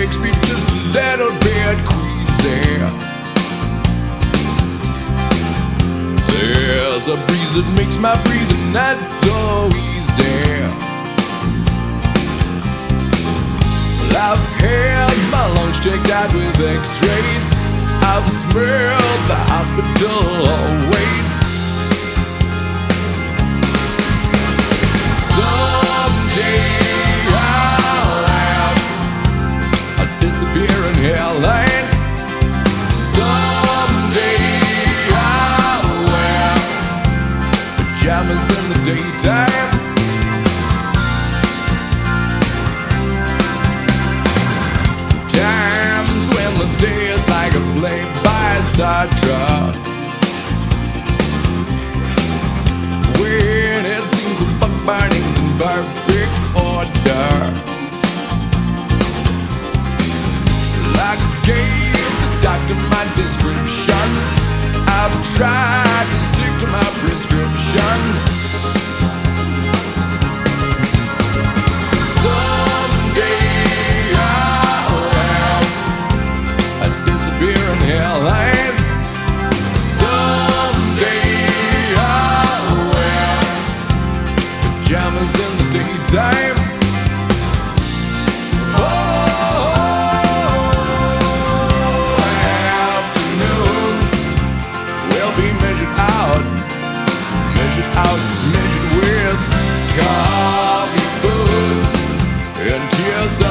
makes me just a little bit queasy. There's a breeze that makes my breathing not so easy. Well, I've had my lungs checked out with x-rays. I've smelled the hospital always. Disappearing hairline. Someday I'll wear pajamas in the daytime. Tried to stick to my prescriptions. Someday I'll have a disappearing hairline. Someday I'll wear pajamas in the daytime. And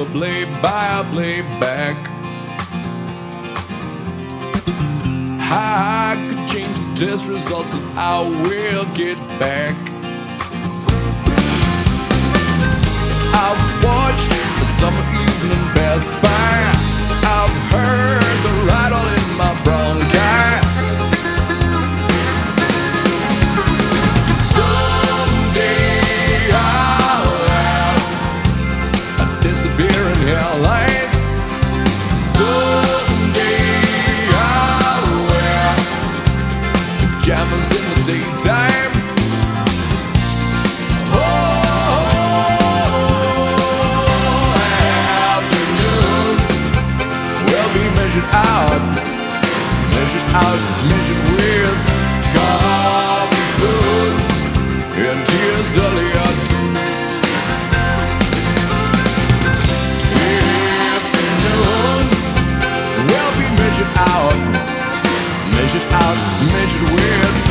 a play by playback. I could change the test results if I will get back. I've watched the summer Someday I'll wear in the daytime. out, measured with